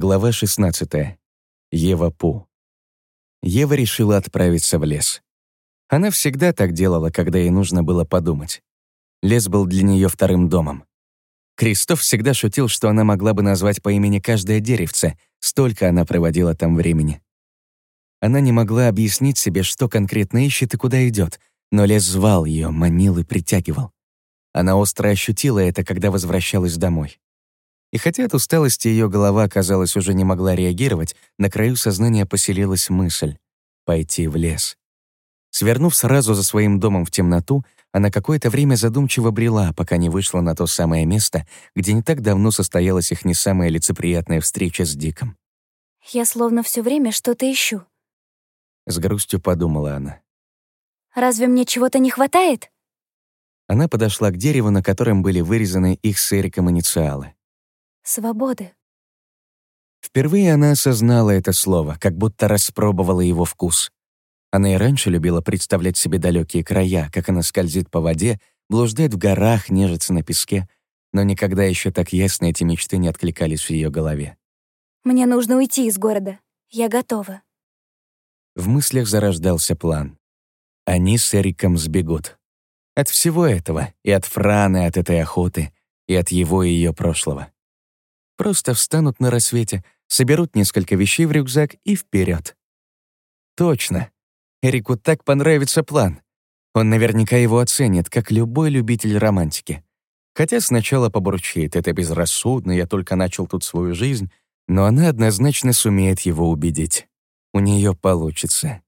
Глава 16. Ева Пу. Ева решила отправиться в лес. Она всегда так делала, когда ей нужно было подумать. Лес был для нее вторым домом. Кристоф всегда шутил, что она могла бы назвать по имени каждое деревце, столько она проводила там времени. Она не могла объяснить себе, что конкретно ищет и куда идет, но лес звал ее, манил и притягивал. Она остро ощутила это, когда возвращалась домой. И хотя от усталости ее голова, казалось, уже не могла реагировать, на краю сознания поселилась мысль — пойти в лес. Свернув сразу за своим домом в темноту, она какое-то время задумчиво брела, пока не вышла на то самое место, где не так давно состоялась их не самая лицеприятная встреча с Диком. «Я словно все время что-то ищу», — с грустью подумала она. «Разве мне чего-то не хватает?» Она подошла к дереву, на котором были вырезаны их с Эриком инициалы свободы. Впервые она осознала это слово, как будто распробовала его вкус. Она и раньше любила представлять себе далекие края, как она скользит по воде, блуждает в горах, нежится на песке, но никогда еще так ясно эти мечты не откликались в ее голове. «Мне нужно уйти из города. Я готова». В мыслях зарождался план. Они с Эриком сбегут. От всего этого, и от Франы, от этой охоты, и от его и ее прошлого. Просто встанут на рассвете, соберут несколько вещей в рюкзак и вперед. Точно. Эрику так понравится план. Он наверняка его оценит, как любой любитель романтики. Хотя сначала побурчит, это безрассудно, я только начал тут свою жизнь, но она однозначно сумеет его убедить. У нее получится.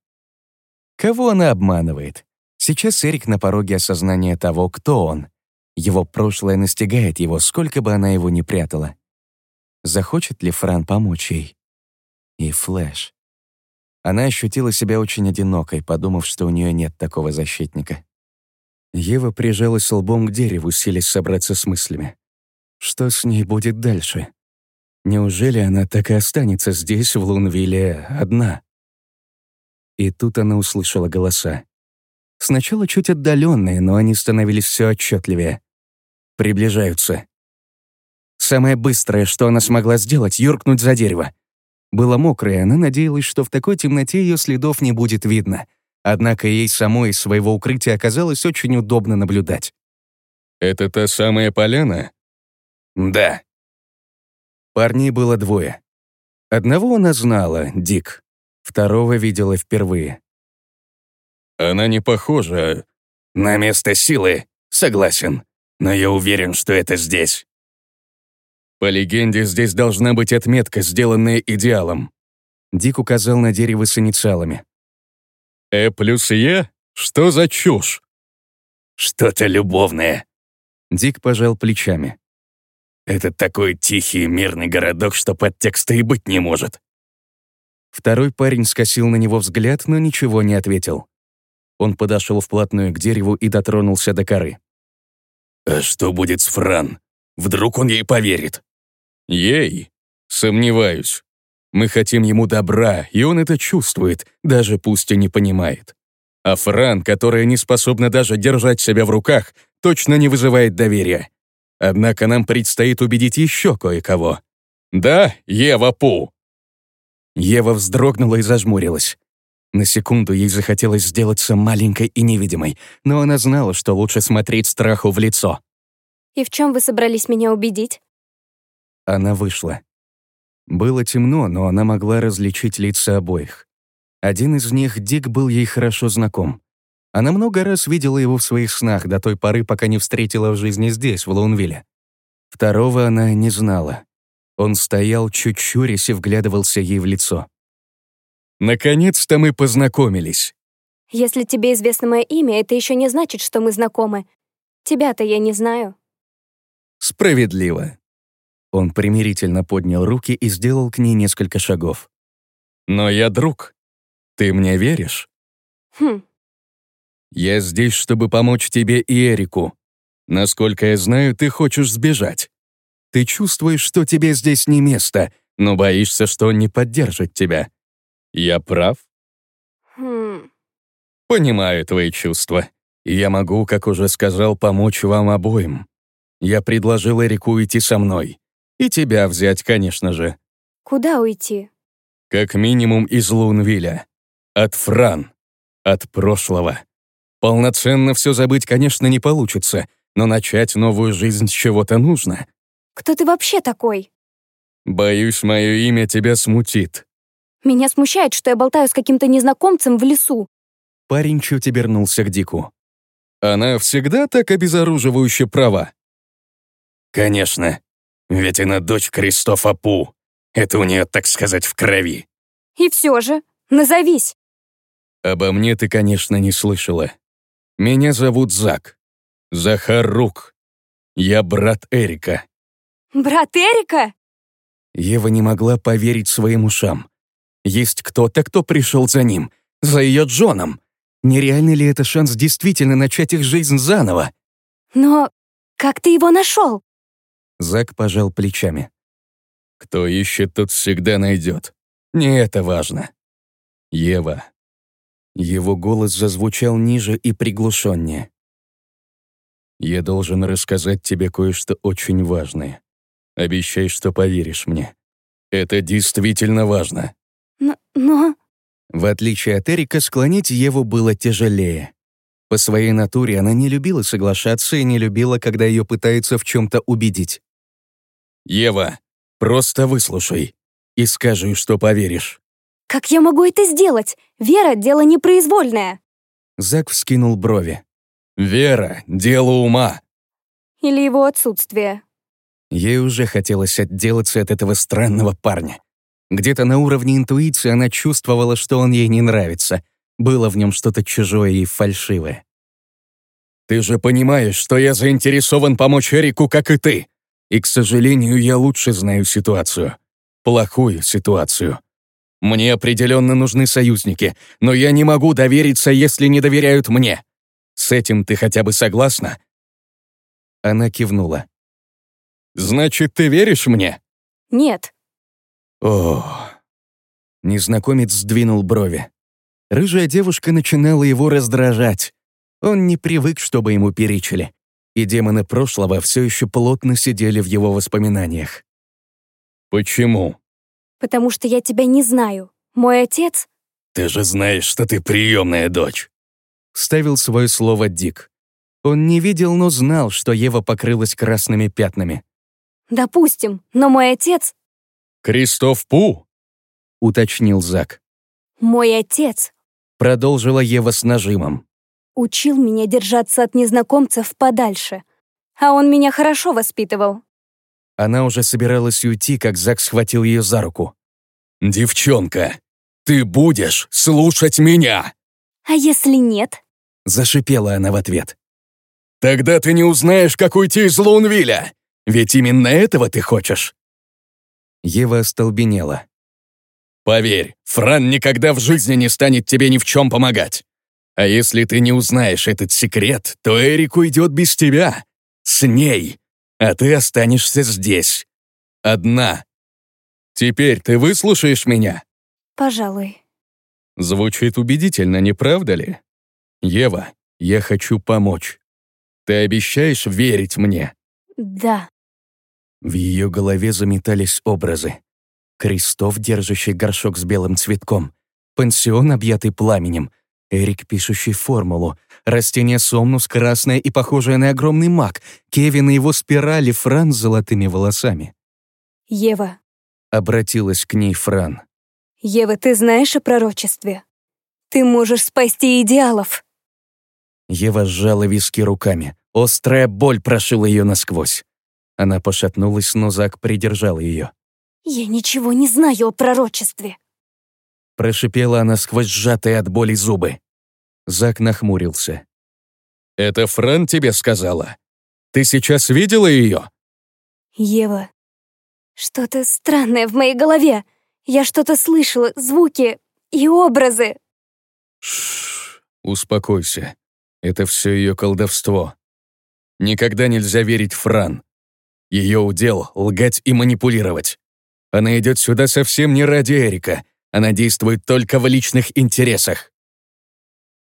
Кого она обманывает? Сейчас Эрик на пороге осознания того, кто он. Его прошлое настигает его, сколько бы она его ни прятала. Захочет ли Фран помочь ей? И Флэш. Она ощутила себя очень одинокой, подумав, что у нее нет такого защитника. Ева прижалась лбом к дереву, силясь собраться с мыслями. Что с ней будет дальше? Неужели она так и останется здесь, в Лунвилле, одна? И тут она услышала голоса. Сначала чуть отдаленные, но они становились все отчетливее. Приближаются. Самое быстрое, что она смогла сделать, юркнуть за дерево. Было мокро, и она надеялась, что в такой темноте ее следов не будет видно. Однако ей самой из своего укрытия оказалось очень удобно наблюдать. «Это та самая поляна?» «Да». Парней было двое. Одного она знала, Дик. Второго видела впервые. «Она не похожа...» «На место силы, согласен. Но я уверен, что это здесь». По легенде, здесь должна быть отметка, сделанная идеалом. Дик указал на дерево с инициалами. «Э плюс Е? Что за чушь?» «Что-то любовное». Дик пожал плечами. «Это такой тихий мирный городок, что подтекста и быть не может». Второй парень скосил на него взгляд, но ничего не ответил. Он подошел вплотную к дереву и дотронулся до коры. «А что будет с Фран? Вдруг он ей поверит?» Ей? Сомневаюсь. Мы хотим ему добра, и он это чувствует, даже пусть и не понимает. А Фран, которая не способна даже держать себя в руках, точно не вызывает доверия. Однако нам предстоит убедить еще кое-кого. Да, Ева Пу?» Ева вздрогнула и зажмурилась. На секунду ей захотелось сделаться маленькой и невидимой, но она знала, что лучше смотреть страху в лицо. «И в чем вы собрались меня убедить?» Она вышла. Было темно, но она могла различить лица обоих. Один из них, Дик, был ей хорошо знаком. Она много раз видела его в своих снах до той поры, пока не встретила в жизни здесь, в Лоунвилле. Второго она не знала. Он стоял, чуть чурясь и вглядывался ей в лицо. «Наконец-то мы познакомились!» «Если тебе известно мое имя, это еще не значит, что мы знакомы. Тебя-то я не знаю». «Справедливо. Он примирительно поднял руки и сделал к ней несколько шагов. «Но я друг. Ты мне веришь?» «Хм». «Я здесь, чтобы помочь тебе и Эрику. Насколько я знаю, ты хочешь сбежать. Ты чувствуешь, что тебе здесь не место, но боишься, что он не поддержит тебя. Я прав?» «Хм...» «Понимаю твои чувства. Я могу, как уже сказал, помочь вам обоим. Я предложил Эрику уйти со мной. И тебя взять, конечно же. Куда уйти? Как минимум из Лунвиля. От Фран. От прошлого. Полноценно все забыть, конечно, не получится, но начать новую жизнь с чего-то нужно. Кто ты вообще такой? Боюсь, мое имя тебя смутит. Меня смущает, что я болтаю с каким-то незнакомцем в лесу. Парень чуть обернулся к Дику. Она всегда так обезоруживающе права. Конечно. Ведь она дочь Кристофа Пу. Это у нее, так сказать, в крови. И все же, назовись. Обо мне ты, конечно, не слышала. Меня зовут Зак. Захар Рук. Я брат Эрика. Брат Эрика? Ева не могла поверить своим ушам. Есть кто-то, кто пришел за ним, за ее Джоном. Нереальный ли это шанс действительно начать их жизнь заново? Но как ты его нашел? Зак пожал плечами. Кто ищет, тот всегда найдет. Не это важно. Ева. Его голос зазвучал ниже и приглушеннее. Я должен рассказать тебе кое-что очень важное. Обещай, что поверишь мне. Это действительно важно. Но... но... В отличие от Эрика, склонить Еву было тяжелее. По своей натуре она не любила соглашаться и не любила, когда ее пытаются в чем-то убедить. «Ева, просто выслушай и скажи, что поверишь». «Как я могу это сделать? Вера — дело непроизвольное». Зак вскинул брови. «Вера — дело ума». Или его отсутствие. Ей уже хотелось отделаться от этого странного парня. Где-то на уровне интуиции она чувствовала, что он ей не нравится. Было в нем что-то чужое и фальшивое. «Ты же понимаешь, что я заинтересован помочь Эрику, как и ты. И, к сожалению, я лучше знаю ситуацию. Плохую ситуацию. Мне определенно нужны союзники, но я не могу довериться, если не доверяют мне. С этим ты хотя бы согласна?» Она кивнула. «Значит, ты веришь мне?» Нет. О. Незнакомец сдвинул брови. Рыжая девушка начинала его раздражать. Он не привык, чтобы ему перечили. И демоны прошлого все еще плотно сидели в его воспоминаниях. «Почему?» Потому что я тебя не знаю. Мой отец... Ты же знаешь, что ты приемная дочь. Вставил свое слово Дик. Он не видел, но знал, что Ева покрылась красными пятнами. Допустим, но мой отец... «Кристоф Пу?» — уточнил Зак. Мой отец Продолжила Ева с нажимом. Учил меня держаться от незнакомцев подальше. А он меня хорошо воспитывал. Она уже собиралась уйти, как Зак схватил ее за руку. Девчонка, ты будешь слушать меня. А если нет? Зашипела она в ответ. Тогда ты не узнаешь, как уйти из Лунвиля. Ведь именно этого ты хочешь. Ева остолбенела. Поверь, Фран никогда в жизни не станет тебе ни в чем помогать. А если ты не узнаешь этот секрет, то Эрик уйдет без тебя. С ней. А ты останешься здесь. Одна. «Теперь ты выслушаешь меня?» Пожалуй. Звучит убедительно, не правда ли? Ева, я хочу помочь. Ты обещаешь верить мне? Да. В ее голове заметались образы. Крестов, держащий горшок с белым цветком. Пансион, объятый пламенем. Эрик, пишущий формулу. Растение сомнус, красное и похожее на огромный маг. Кевин и его спирали, Фран с золотыми волосами. Ева. Обратилась к ней Фран. Ева, ты знаешь о пророчестве? Ты можешь спасти идеалов. Ева сжала виски руками. Острая боль прошила ее насквозь. Она пошатнулась, но Зак придержал ее. Я ничего не знаю о пророчестве. Прошипела она сквозь сжатые от боли зубы. Зак нахмурился. Это Фран тебе сказала? Ты сейчас видела ее? Ева. Что-то странное в моей голове. Я что-то слышала, звуки и образы. Шш, успокойся. Это все ее колдовство. Никогда нельзя верить Фран. Ее удел — лгать и манипулировать. Она идет сюда совсем не ради Эрика. Она действует только в личных интересах.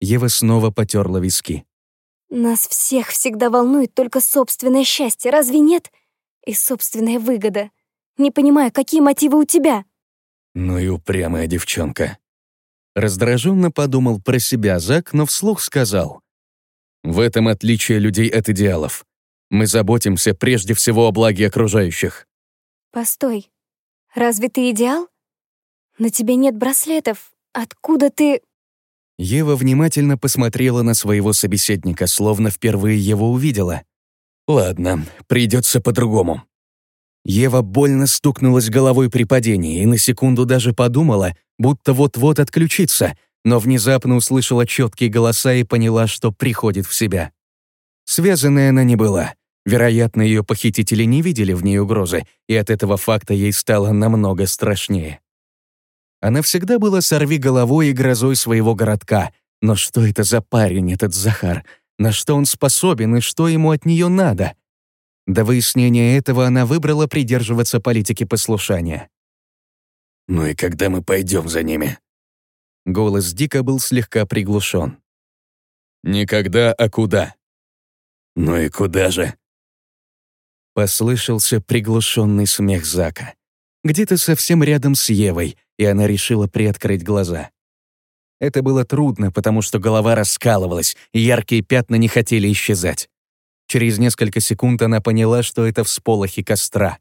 Ева снова потерла виски. Нас всех всегда волнует только собственное счастье, разве нет? И собственная выгода. не понимая, какие мотивы у тебя. Ну и упрямая девчонка. Раздраженно подумал про себя Зак, но вслух сказал. В этом отличие людей от идеалов. Мы заботимся прежде всего о благе окружающих. Постой, разве ты идеал? На тебе нет браслетов. Откуда ты... Ева внимательно посмотрела на своего собеседника, словно впервые его увидела. «Ладно, придется по-другому». Ева больно стукнулась головой при падении и на секунду даже подумала, будто вот-вот отключится, но внезапно услышала четкие голоса и поняла, что приходит в себя. Связанная она не была. Вероятно, ее похитители не видели в ней угрозы, и от этого факта ей стало намного страшнее. Она всегда была сорви головой и грозой своего городка. Но что это за парень, этот Захар? На что он способен и что ему от нее надо? До выяснения этого она выбрала придерживаться политики послушания. «Ну и когда мы пойдем за ними?» Голос Дика был слегка приглушен. «Никогда, а куда?» «Ну и куда же?» Послышался приглушенный смех Зака. Где-то совсем рядом с Евой, и она решила приоткрыть глаза. Это было трудно, потому что голова раскалывалась, и яркие пятна не хотели исчезать. Через несколько секунд она поняла, что это всполохи костра.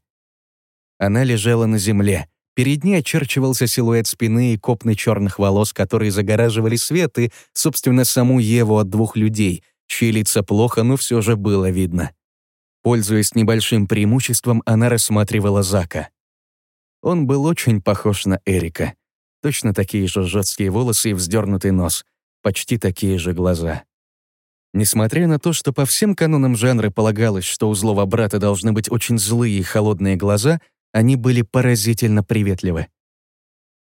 Она лежала на земле. Перед ней очерчивался силуэт спины и копны черных волос, которые загораживали свет и, собственно, саму Еву от двух людей, чьи лица плохо, но все же было видно. Пользуясь небольшим преимуществом, она рассматривала Зака. Он был очень похож на Эрика. Точно такие же жесткие волосы и вздернутый нос, почти такие же глаза. Несмотря на то, что по всем канонам жанра полагалось, что у злого брата должны быть очень злые и холодные глаза, они были поразительно приветливы.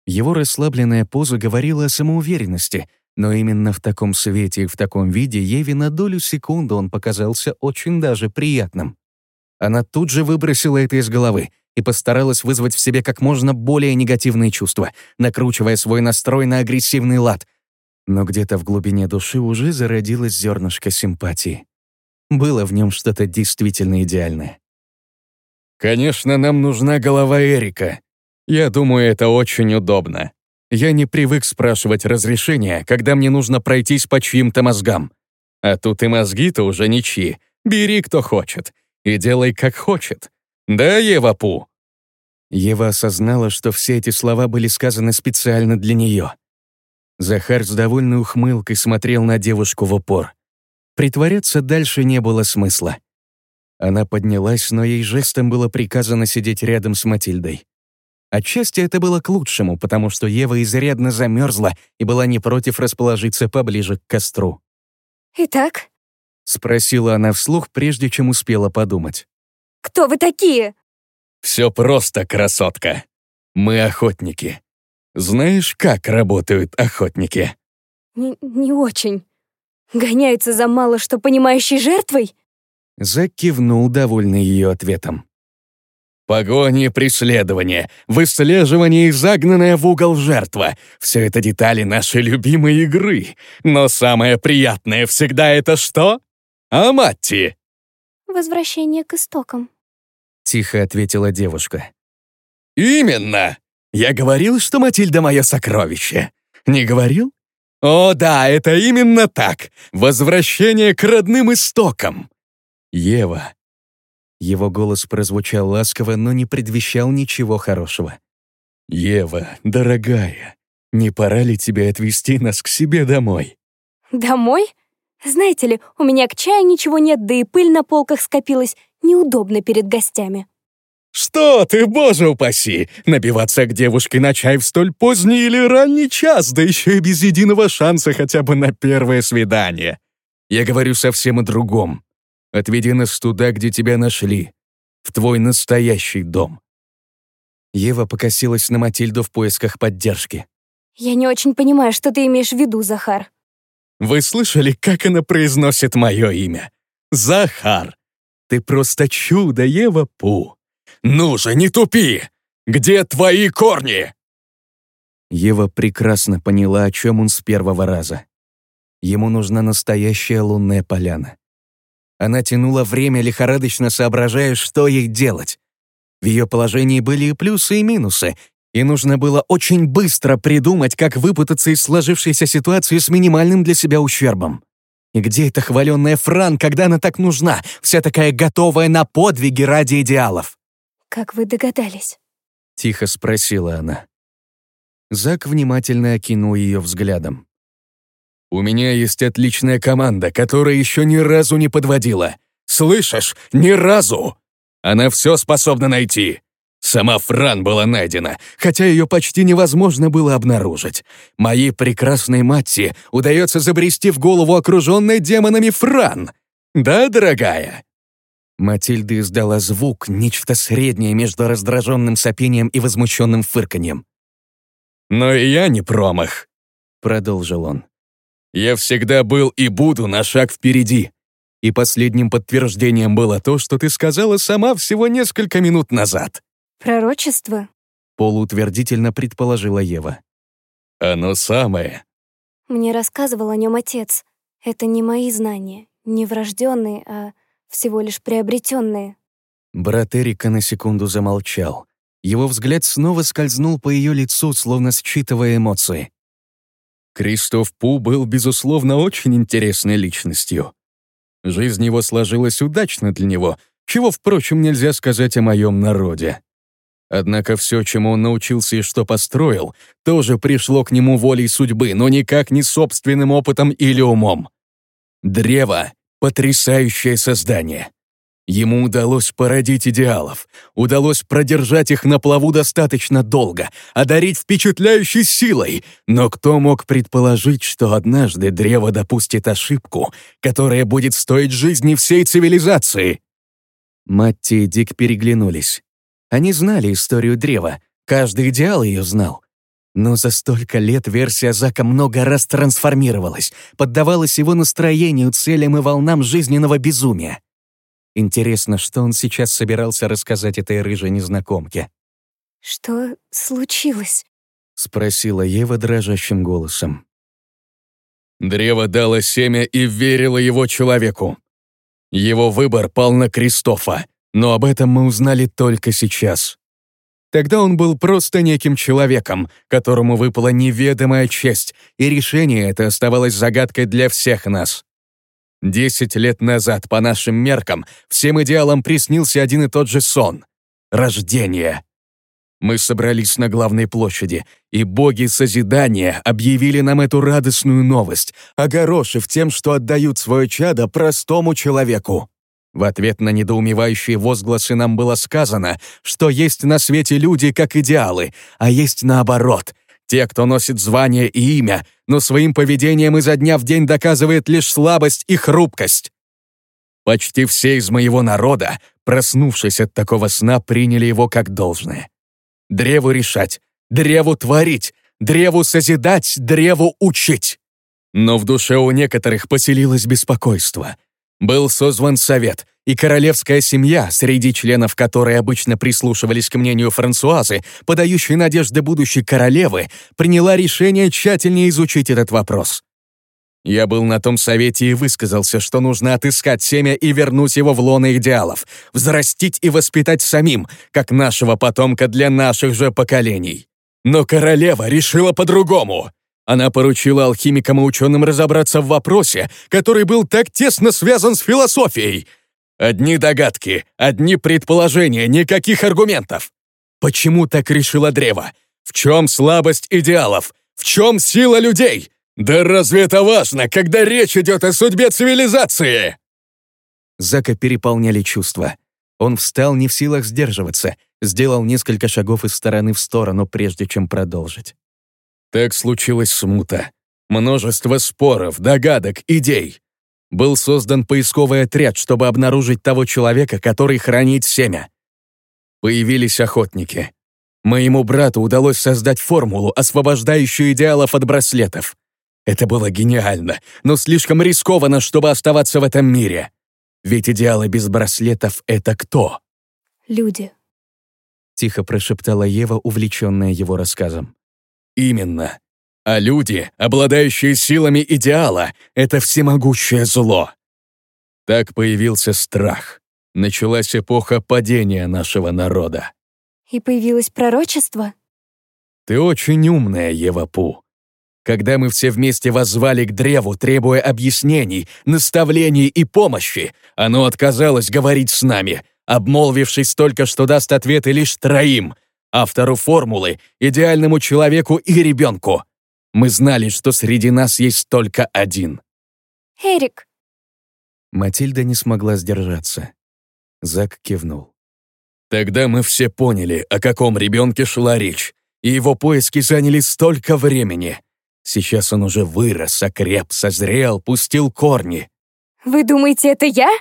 Его расслабленная поза говорила о самоуверенности, но именно в таком свете и в таком виде Еве на долю секунды он показался очень даже приятным. Она тут же выбросила это из головы и постаралась вызвать в себе как можно более негативные чувства, накручивая свой настрой на агрессивный лад. Но где-то в глубине души уже зародилось зернышко симпатии. Было в нем что-то действительно идеальное. «Конечно, нам нужна голова Эрика. Я думаю, это очень удобно. Я не привык спрашивать разрешения, когда мне нужно пройтись по чьим-то мозгам. А тут и мозги-то уже ничьи. Бери, кто хочет. И делай, как хочет. Да, Ева Пу?» Ева осознала, что все эти слова были сказаны специально для нее. Захар с довольной ухмылкой смотрел на девушку в упор. Притворяться дальше не было смысла. Она поднялась, но ей жестом было приказано сидеть рядом с Матильдой. Отчасти это было к лучшему, потому что Ева изрядно замерзла и была не против расположиться поближе к костру. «Итак?» — спросила она вслух, прежде чем успела подумать. «Кто вы такие?» «Все просто, красотка. Мы охотники. Знаешь, как работают охотники?» «Не, не очень. Гоняются за мало что понимающей жертвой?» Закивнул, довольный ее ответом. Погони, преследование, выслеживание и загнанная в угол жертва — все это детали нашей любимой игры. Но самое приятное всегда это что? Аматти! «Возвращение к истокам», — тихо ответила девушка. «Именно! Я говорил, что Матильда — мое сокровище. Не говорил? О, да, это именно так. Возвращение к родным истокам. Ева, его голос прозвучал ласково, но не предвещал ничего хорошего. «Ева, дорогая, не пора ли тебе отвезти нас к себе домой?» «Домой? Знаете ли, у меня к чаю ничего нет, да и пыль на полках скопилась. Неудобно перед гостями». «Что ты, боже упаси! Набиваться к девушке на чай в столь поздний или ранний час, да еще и без единого шанса хотя бы на первое свидание. Я говорю совсем о другом. Отведи нас туда, где тебя нашли. В твой настоящий дом». Ева покосилась на Матильду в поисках поддержки. «Я не очень понимаю, что ты имеешь в виду, Захар». «Вы слышали, как она произносит мое имя? Захар! Ты просто чудо, Ева Пу! Ну же, не тупи! Где твои корни?» Ева прекрасно поняла, о чем он с первого раза. Ему нужна настоящая лунная поляна. Она тянула время, лихорадочно соображая, что ей делать. В ее положении были и плюсы, и минусы, и нужно было очень быстро придумать, как выпутаться из сложившейся ситуации с минимальным для себя ущербом. И где эта хваленная Фран, когда она так нужна, вся такая готовая на подвиги ради идеалов? «Как вы догадались?» — тихо спросила она. Зак внимательно окинул ее взглядом. «У меня есть отличная команда, которая еще ни разу не подводила. Слышишь? Ни разу! Она все способна найти. Сама Фран была найдена, хотя ее почти невозможно было обнаружить. Моей прекрасной Матти удается забрести в голову окруженной демонами Фран. Да, дорогая?» Матильда издала звук, нечто среднее между раздраженным сопением и возмущенным фырканьем. «Но и я не промах», — продолжил он. «Я всегда был и буду на шаг впереди. И последним подтверждением было то, что ты сказала сама всего несколько минут назад». «Пророчество?» — полуутвердительно предположила Ева. «Оно самое». Мне рассказывал о нем отец. Это не мои знания, не врожденные, а всего лишь приобретенные. Брат Эрика на секунду замолчал. Его взгляд снова скользнул по ее лицу, словно считывая эмоции. Кристоф Пу был, безусловно, очень интересной личностью. Жизнь его сложилась удачно для него, чего, впрочем, нельзя сказать о моем народе. Однако все, чему он научился и что построил, тоже пришло к нему волей судьбы, но никак не собственным опытом или умом. Древо — потрясающее создание. Ему удалось породить идеалов, удалось продержать их на плаву достаточно долго, одарить впечатляющей силой. Но кто мог предположить, что однажды древо допустит ошибку, которая будет стоить жизни всей цивилизации? Матти и Дик переглянулись. Они знали историю древа, каждый идеал ее знал. Но за столько лет версия Зака много раз трансформировалась, поддавалась его настроению, целям и волнам жизненного безумия. Интересно, что он сейчас собирался рассказать этой рыжей незнакомке. «Что случилось?» — спросила Ева дрожащим голосом. Древо дало семя и верило его человеку. Его выбор пал на Кристофа, но об этом мы узнали только сейчас. Тогда он был просто неким человеком, которому выпала неведомая честь, и решение это оставалось загадкой для всех нас. Десять лет назад, по нашим меркам, всем идеалам приснился один и тот же сон — рождение. Мы собрались на главной площади, и боги созидания объявили нам эту радостную новость, огорошив тем, что отдают свое чадо простому человеку. В ответ на недоумевающие возгласы нам было сказано, что есть на свете люди как идеалы, а есть наоборот — те, кто носит звание и имя, но своим поведением изо дня в день доказывает лишь слабость и хрупкость. Почти все из моего народа, проснувшись от такого сна, приняли его как должное. Древу решать, древу творить, древу созидать, древу учить. Но в душе у некоторых поселилось беспокойство. Был созван совет — и королевская семья, среди членов которой обычно прислушивались к мнению Франсуазы, подающей надежды будущей королевы, приняла решение тщательнее изучить этот вопрос. Я был на том совете и высказался, что нужно отыскать семя и вернуть его в лоно идеалов, взрастить и воспитать самим, как нашего потомка для наших же поколений. Но королева решила по-другому. Она поручила алхимикам и ученым разобраться в вопросе, который был так тесно связан с философией — Одни догадки, одни предположения, никаких аргументов. Почему так решило древо? В чем слабость идеалов? В чем сила людей? Да разве это важно, когда речь идет о судьбе цивилизации? Зака переполняли чувства. Он встал не в силах сдерживаться, сделал несколько шагов из стороны в сторону, прежде чем продолжить. Так случилась смута. Множество споров, догадок, идей. Был создан поисковый отряд, чтобы обнаружить того человека, который хранит семя. Появились охотники. Моему брату удалось создать формулу, освобождающую идеалов от браслетов. Это было гениально, но слишком рискованно, чтобы оставаться в этом мире. Ведь идеалы без браслетов — это кто? Люди. Тихо прошептала Ева, увлеченная его рассказом. Именно. А люди, обладающие силами идеала, — это всемогущее зло. Так появился страх. Началась эпоха падения нашего народа. И появилось пророчество? Ты очень умная, Ева Пу. Когда мы все вместе воззвали к древу, требуя объяснений, наставлений и помощи, оно отказалось говорить с нами, обмолвившись только, что даст ответы лишь троим — автору формулы, идеальному человеку и ребенку. Мы знали, что среди нас есть только один. Эрик. Матильда не смогла сдержаться. Зак кивнул. Тогда мы все поняли, о каком ребенке шла речь, и его поиски заняли столько времени. Сейчас он уже вырос, окреп, созрел, пустил корни. Вы думаете, это я?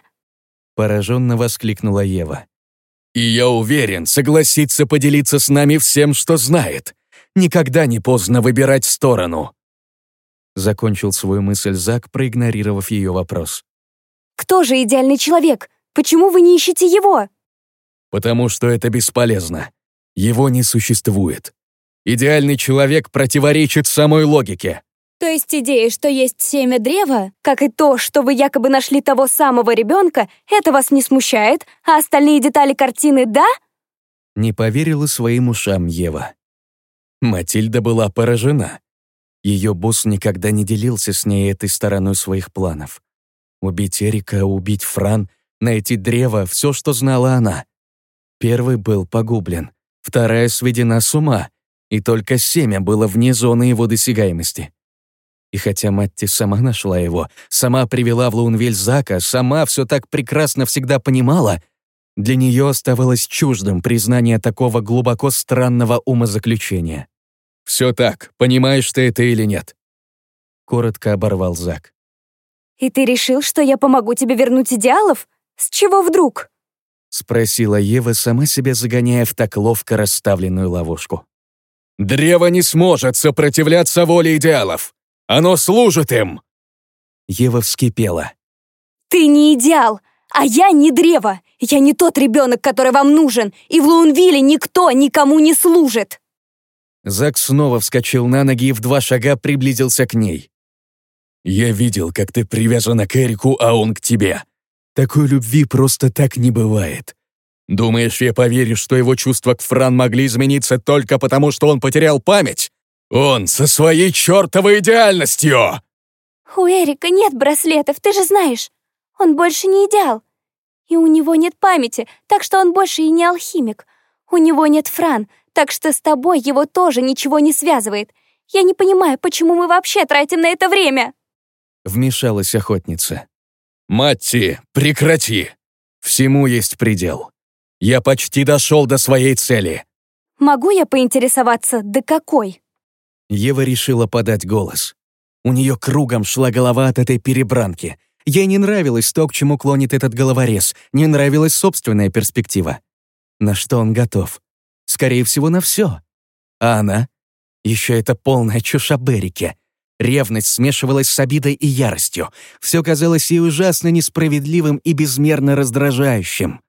Пораженно воскликнула Ева. И я уверен, согласится поделиться с нами всем, что знает. Никогда не поздно выбирать сторону. Закончил свою мысль Зак, проигнорировав ее вопрос. Кто же идеальный человек? Почему вы не ищете его? Потому что это бесполезно. Его не существует. Идеальный человек противоречит самой логике. То есть идея, что есть семя древа, как и то, что вы якобы нашли того самого ребенка, это вас не смущает, а остальные детали картины — да? Не поверила своим ушам Ева. Матильда была поражена. Ее босс никогда не делился с ней этой стороной своих планов. Убить Эрика, убить Фран, найти древо — все, что знала она. Первый был погублен, вторая сведена с ума, и только семя было вне зоны его досягаемости. И хотя Матти сама нашла его, сама привела в Лаунвель Зака, сама все так прекрасно всегда понимала, для нее оставалось чуждым признание такого глубоко странного умозаключения. «Все так, понимаешь ты это или нет?» Коротко оборвал Зак. «И ты решил, что я помогу тебе вернуть идеалов? С чего вдруг?» Спросила Ева, сама себя загоняя в так ловко расставленную ловушку. Древо не сможет сопротивляться воле идеалов. Оно служит им!» Ева вскипела. «Ты не идеал, а я не древо. Я не тот ребенок, который вам нужен, и в Луунвилле никто никому не служит!» Зак снова вскочил на ноги и в два шага приблизился к ней. «Я видел, как ты привязана к Эрику, а он к тебе. Такой любви просто так не бывает. Думаешь, я поверю, что его чувства к Фран могли измениться только потому, что он потерял память? Он со своей чертовой идеальностью!» «У Эрика нет браслетов, ты же знаешь. Он больше не идеал. И у него нет памяти, так что он больше и не алхимик. У него нет Фран, так что с тобой его тоже ничего не связывает. Я не понимаю, почему мы вообще тратим на это время?» Вмешалась охотница. «Матти, прекрати! Всему есть предел. Я почти дошел до своей цели. Могу я поинтересоваться, до какой? Ева решила подать голос. У нее кругом шла голова от этой перебранки. Ей не нравилось то, к чему клонит этот головорез, не нравилась собственная перспектива. На что он готов? Скорее всего, на все. А она? Еще это полная чушь о Берике. Ревность смешивалась с обидой и яростью. Все казалось ей ужасно несправедливым и безмерно раздражающим.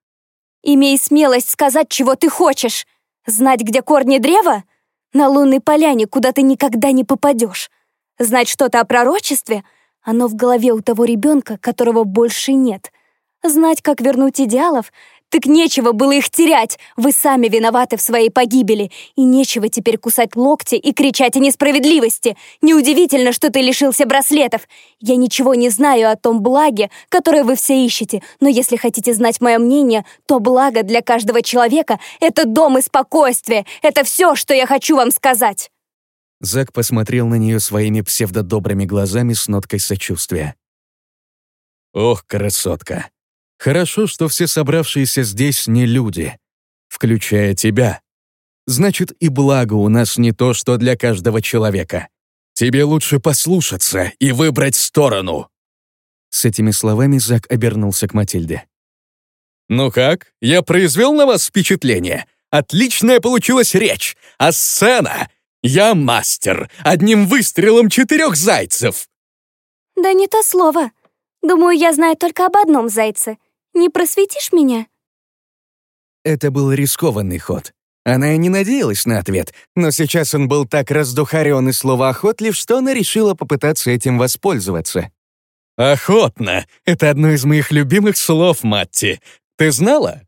Имей смелость сказать, чего ты хочешь. Знать, где корни древа? На лунной поляне, куда ты никогда не попадешь. Знать что-то о пророчестве? Оно в голове у того ребенка, которого больше нет. Знать, как вернуть идеалов? Так нечего было их терять. Вы сами виноваты в своей погибели. И нечего теперь кусать локти и кричать о несправедливости. Неудивительно, что ты лишился браслетов. Я ничего не знаю о том благе, которое вы все ищете. Но если хотите знать мое мнение, то благо для каждого человека — это дом и спокойствие. Это все, что я хочу вам сказать. Зак посмотрел на нее своими псевдодобрыми глазами с ноткой сочувствия. «Ох, красотка! Хорошо, что все собравшиеся здесь не люди, включая тебя. Значит, и благо у нас не то, что для каждого человека. Тебе лучше послушаться и выбрать сторону». С этими словами Зак обернулся к Матильде. «Ну как, я произвел на вас впечатление? Отличная получилась речь, а сцена? Я мастер, одним выстрелом четырех зайцев!» «Да не то слово. Думаю, я знаю только об одном зайце — не просветишь меня?» Это был рискованный ход. Она и не надеялась на ответ, но сейчас он был так раздухарен и словоохотлив, что она решила попытаться этим воспользоваться. «Охотно! Это одно из моих любимых слов, Матти. Ты знала?»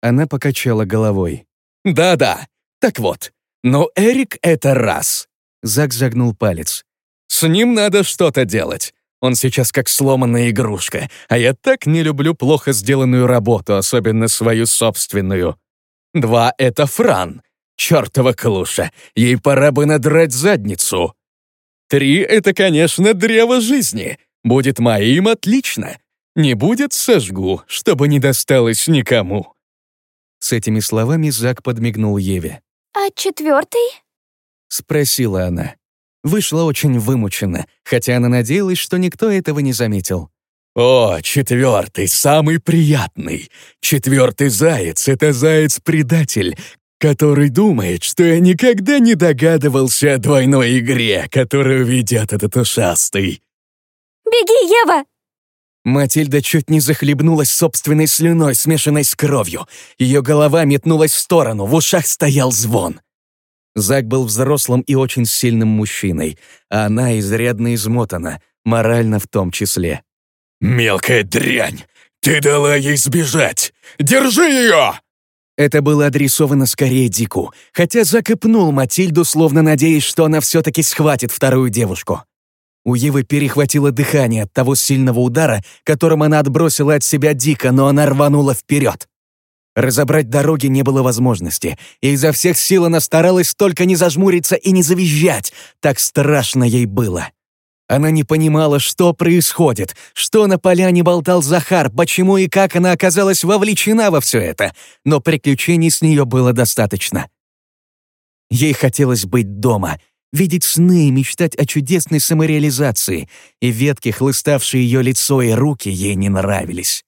Она покачала головой. Да-да, так вот. Но Эрик — это раз. Зак загнул палец. С ним надо что-то делать. Он сейчас как сломанная игрушка, а я так не люблю плохо сделанную работу, особенно свою собственную. Два — это Фран. Чёртова клуша, ей пора бы надрать задницу. Три — это, конечно, древо жизни. Будет моим — отлично. Не будет — сожгу, чтобы не досталось никому. С этими словами Зак подмигнул Еве. «А четвертый?» — спросила она. Вышла очень вымученно, хотя она надеялась, что никто этого не заметил. «О, четвертый, самый приятный! Четвертый заяц — это заяц-предатель, который думает, что я никогда не догадывался о двойной игре, которую ведет этот ушастый». «Беги, Ева!» Матильда чуть не захлебнулась собственной слюной, смешанной с кровью. Ее голова метнулась в сторону, в ушах стоял звон. Зак был взрослым и очень сильным мужчиной, а она изрядно измотана, морально в том числе. «Мелкая дрянь! Ты дала ей сбежать! Держи ее!» Это было адресовано скорее Дику, хотя Зак и пнул Матильду, словно надеясь, что она все-таки схватит вторую девушку. У Евы перехватило дыхание от того сильного удара, которым она отбросила от себя Дика, но она рванула вперед. Разобрать дороги не было возможности, и изо всех сил она старалась только не зажмуриться и не завизжать, так страшно ей было. Она не понимала, что происходит, что на поляне болтал Захар, почему и как она оказалась вовлечена во все это, но приключений с нее было достаточно. Ей хотелось быть дома — видеть сны и мечтать о чудесной самореализации, и ветки, хлыставшие ее лицо и руки, ей не нравились.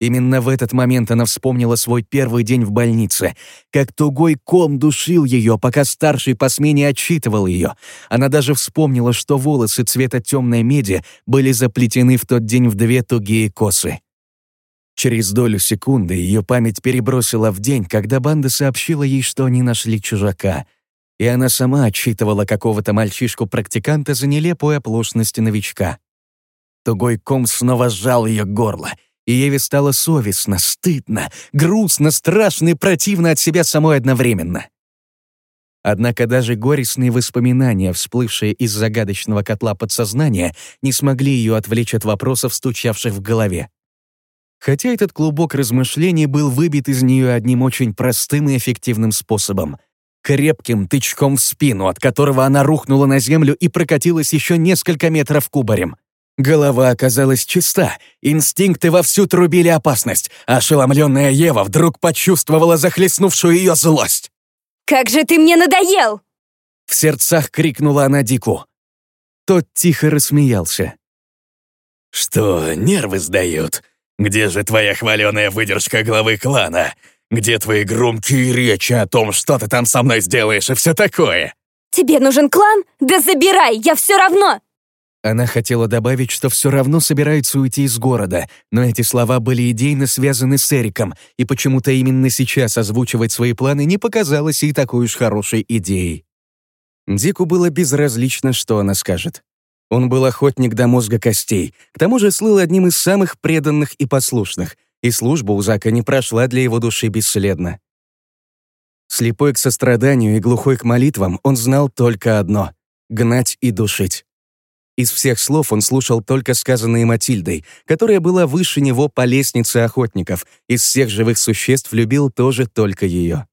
Именно в этот момент она вспомнила свой первый день в больнице, как тугой ком душил ее, пока старший по смене отчитывал ее. Она даже вспомнила, что волосы цвета темной меди были заплетены в тот день в две тугие косы. Через долю секунды ее память перебросила в день, когда банда сообщила ей, что они нашли чужака — и она сама отчитывала какого-то мальчишку-практиканта за нелепую оплошность новичка. Тугой ком снова сжал ее горло, и Еве стало совестно, стыдно, грустно, страшно и противно от себя самой одновременно. Однако даже горестные воспоминания, всплывшие из загадочного котла подсознания, не смогли ее отвлечь от вопросов, стучавших в голове. Хотя этот клубок размышлений был выбит из нее одним очень простым и эффективным способом — крепким тычком в спину, от которого она рухнула на землю и прокатилась еще несколько метров кубарем. Голова оказалась чиста, инстинкты вовсю трубили опасность, а ошеломленная Ева вдруг почувствовала захлестнувшую ее злость. «Как же ты мне надоел!» В сердцах крикнула она Дику. Тот тихо рассмеялся. «Что, нервы сдают? Где же твоя хваленая выдержка главы клана? Где твои громкие речи о том, что ты там со мной сделаешь и все такое?» «Тебе нужен клан? Да забирай, я все равно!» Она хотела добавить, что все равно собирается уйти из города, но эти слова были идейно связаны с Эриком, и почему-то именно сейчас озвучивать свои планы не показалось ей такой уж хорошей идеей. Дику было безразлично, что она скажет. Он был охотник до мозга костей, к тому же слыл одним из самых преданных и послушных — и служба у Зака не прошла для его души бесследно. Слепой к состраданию и глухой к молитвам, он знал только одно — гнать и душить. Из всех слов он слушал только сказанные Матильдой, которая была выше него по лестнице охотников, из всех живых существ любил тоже только ее.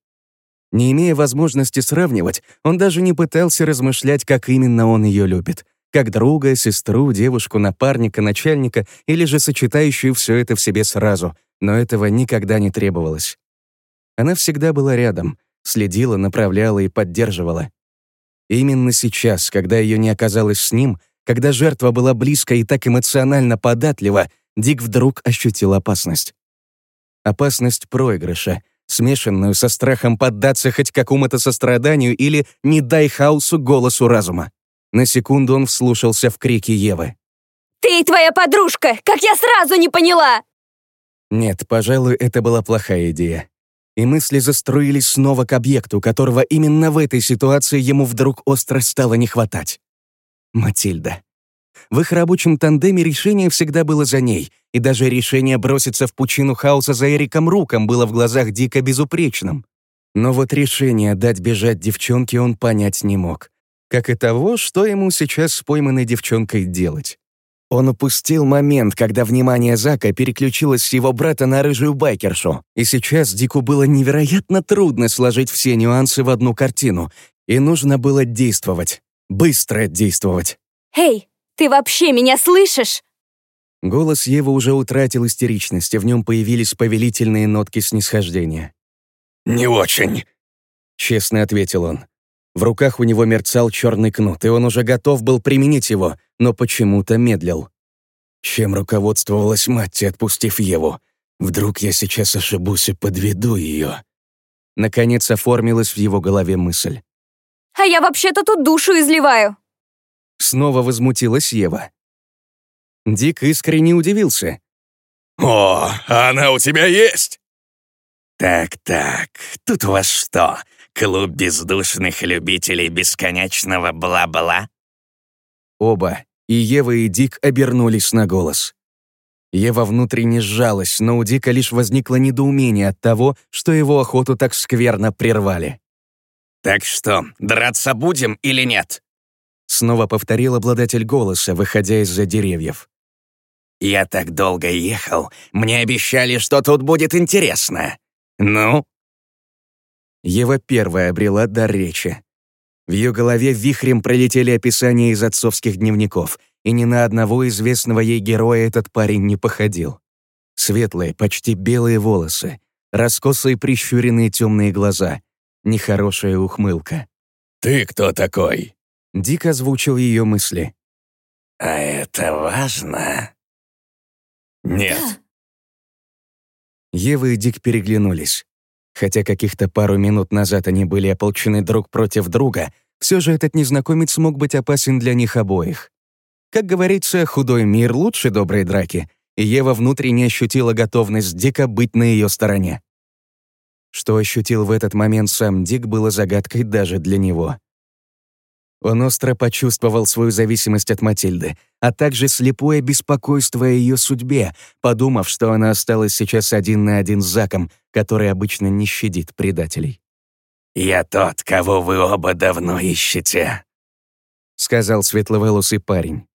Не имея возможности сравнивать, он даже не пытался размышлять, как именно он ее любит — как друга, сестру, девушку, напарника, начальника или же сочетающую все это в себе сразу, но этого никогда не требовалось. Она всегда была рядом, следила, направляла и поддерживала. именно сейчас, когда ее не оказалось с ним, когда жертва была близко и так эмоционально податлива, Дик вдруг ощутил опасность. Опасность проигрыша, смешанную со страхом поддаться хоть какому-то состраданию или «не дай хаосу голосу разума». На секунду он вслушался в крики Евы. «Ты и твоя подружка! Как я сразу не поняла!» Нет, пожалуй, это была плохая идея. И мысли заструились снова к объекту, которого именно в этой ситуации ему вдруг остро стало не хватать. Матильда. В их рабочем тандеме решение всегда было за ней, и даже решение броситься в пучину хаоса за Эриком Руком было в глазах дико безупречным. Но вот решение дать бежать девчонке он понять не мог. Как и того, что ему сейчас с пойманной девчонкой делать. Он упустил момент, когда внимание Зака переключилось с его брата на рыжую байкершу, и сейчас Дику было невероятно трудно сложить все нюансы в одну картину, и нужно было действовать, быстро действовать. «Эй, ты вообще меня слышишь?» Голос Евы уже утратил истеричность, и в нем появились повелительные нотки снисхождения. «Не очень», — честно ответил он. В руках у него мерцал черный кнут, и он уже готов был применить его, но почему-то медлил. Чем руководствовалась мать, отпустив Еву? Вдруг я сейчас ошибусь и подведу ее? Наконец оформилась в его голове мысль. «А я вообще-то тут душу изливаю!» Снова возмутилась Ева. Дик искренне удивился. «О, она у тебя есть?» «Так-так, тут у вас что, Клуб бездушных любителей бесконечного бла-бла? Оба, и Ева, и Дик обернулись на голос. Ева внутренне сжалась, но у Дика лишь возникло недоумение от того, что его охоту так скверно прервали. «Так что, драться будем или нет?» Снова повторил обладатель голоса, выходя из-за деревьев. «Я так долго ехал, мне обещали, что тут будет интересно. Ну, Ева первая обрела дар речи. В ее голове вихрем пролетели описания из отцовских дневников, и ни на одного известного ей героя этот парень не походил. Светлые, почти белые волосы, раскосые прищуренные темные глаза, нехорошая ухмылка. «Ты кто такой?» Дик озвучил ее мысли. «А это важно?» «Нет». Ева и Дик переглянулись. Хотя каких-то пару минут назад они были ополчены друг против друга, все же этот незнакомец мог быть опасен для них обоих. Как говорится, худой мир лучше доброй драки, и Ева внутренне ощутила готовность Дика быть на ее стороне. Что ощутил в этот момент сам Дик, было загадкой даже для него. Он остро почувствовал свою зависимость от Матильды, а также слепое беспокойство о ее судьбе, подумав, что она осталась сейчас один на один с Заком, который обычно не щадит предателей. «Я тот, кого вы оба давно ищете», — сказал светловолосый парень.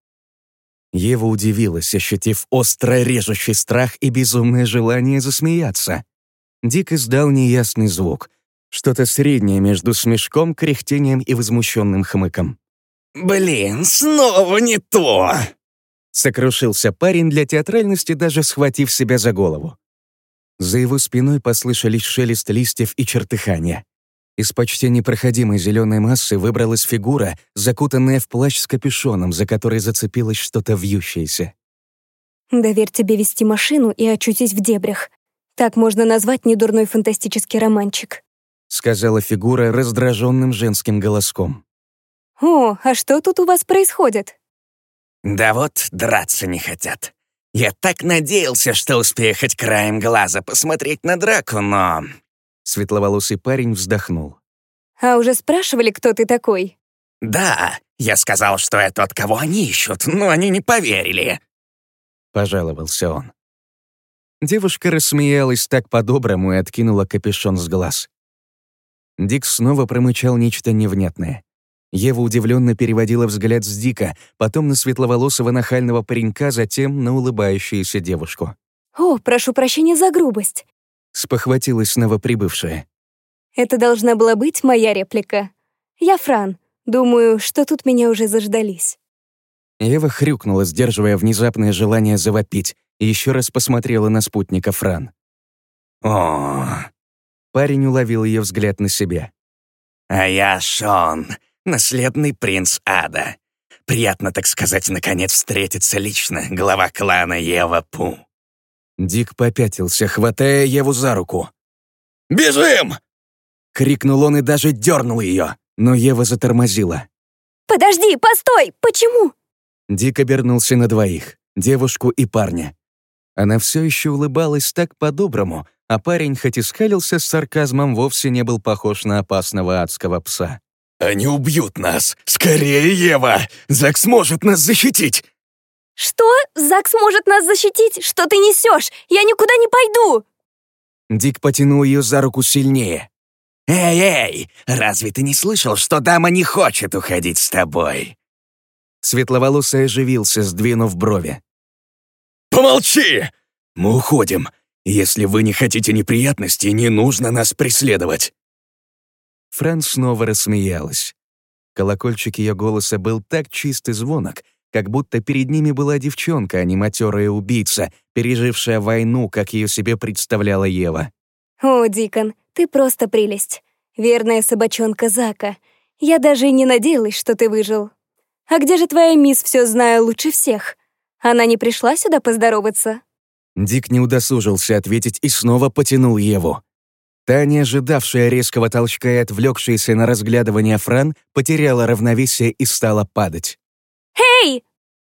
Ева удивилась, ощутив остро режущий страх и безумное желание засмеяться. Дик издал неясный звук — что-то среднее между смешком, кряхтением и возмущенным хмыком. «Блин, снова не то!» Сокрушился парень для театральности, даже схватив себя за голову. За его спиной послышались шелест листьев и чертыхания. Из почти непроходимой зеленой массы выбралась фигура, закутанная в плащ с капюшоном, за которой зацепилось что-то вьющееся. «Доверь тебе вести машину и очутись в дебрях. Так можно назвать недурной фантастический романчик», сказала фигура раздраженным женским голоском. «О, а что тут у вас происходит?» «Да вот, драться не хотят. Я так надеялся, что успею хоть краем глаза посмотреть на драку, но...» Светловолосый парень вздохнул. «А уже спрашивали, кто ты такой?» «Да, я сказал, что я тот, кого они ищут, но они не поверили», — пожаловался он. Девушка рассмеялась так по-доброму и откинула капюшон с глаз. Дик снова промычал нечто невнятное. Ева удивленно переводила взгляд с Дика, потом на светловолосого нахального паренька, затем на улыбающуюся девушку. «О, прошу прощения за грубость», — спохватилась новоприбывшая. «Это должна была быть моя реплика. Я Фран. Думаю, что тут меня уже заждались». Ева хрюкнула, сдерживая внезапное желание завопить, и еще раз посмотрела на спутника Фран. «О, Парень уловил ее взгляд на себя. «А я Шон, наследный принц Ада. Приятно, так сказать, наконец встретиться лично, глава клана Ева Пу». Дик попятился, хватая Еву за руку. «Бежим!» — крикнул он и даже дернул ее, но Ева затормозила. «Подожди, постой! Почему?» Дик обернулся на двоих, девушку и парня. Она все еще улыбалась так по-доброму, а парень, хоть и скалился с сарказмом, вовсе не был похож на опасного адского пса. «Они убьют нас! Скорее, Ева! Зак сможет нас защитить!» «Что? Зак сможет нас защитить? Что ты несешь? Я никуда не пойду!» Дик потянул ее за руку сильнее. «Эй-эй, разве ты не слышал, что дама не хочет уходить с тобой?» Светловолосый оживился, сдвинув брови. «Помолчи! Мы уходим. Если вы не хотите неприятностей, не нужно нас преследовать». Фран снова рассмеялась. Колокольчик ее голоса был так чист и звонок, как будто перед ними была девчонка, а не матерая убийца, пережившая войну, как ее себе представляла Ева. «О, Дикон, ты просто прелесть. Верная собачонка Зака. Я даже и не надеялась, что ты выжил. А где же твоя мисс все знаю лучше всех? Она не пришла сюда поздороваться?» Дик не удосужился ответить и снова потянул Еву. Та, не ожидавшая резкого толчка и отвлекшаяся на разглядывание Фран, потеряла равновесие и стала падать. «Эй!»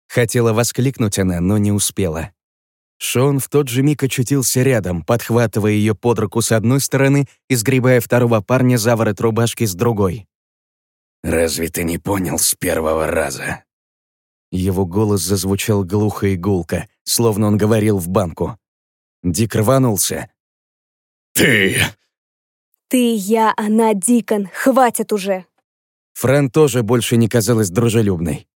Хотела воскликнуть она, но не успела. Шон в тот же миг очутился рядом, подхватывая ее под руку с одной стороны и сгребая второго парня за ворот рубашки с другой. «Разве ты не понял с первого раза?» Его голос зазвучал глухо и гулко, словно он говорил в банку. Дик рванулся. «Ты!» «Ты, я, она, Дикон, хватит уже!» Фран тоже больше не казалась дружелюбной.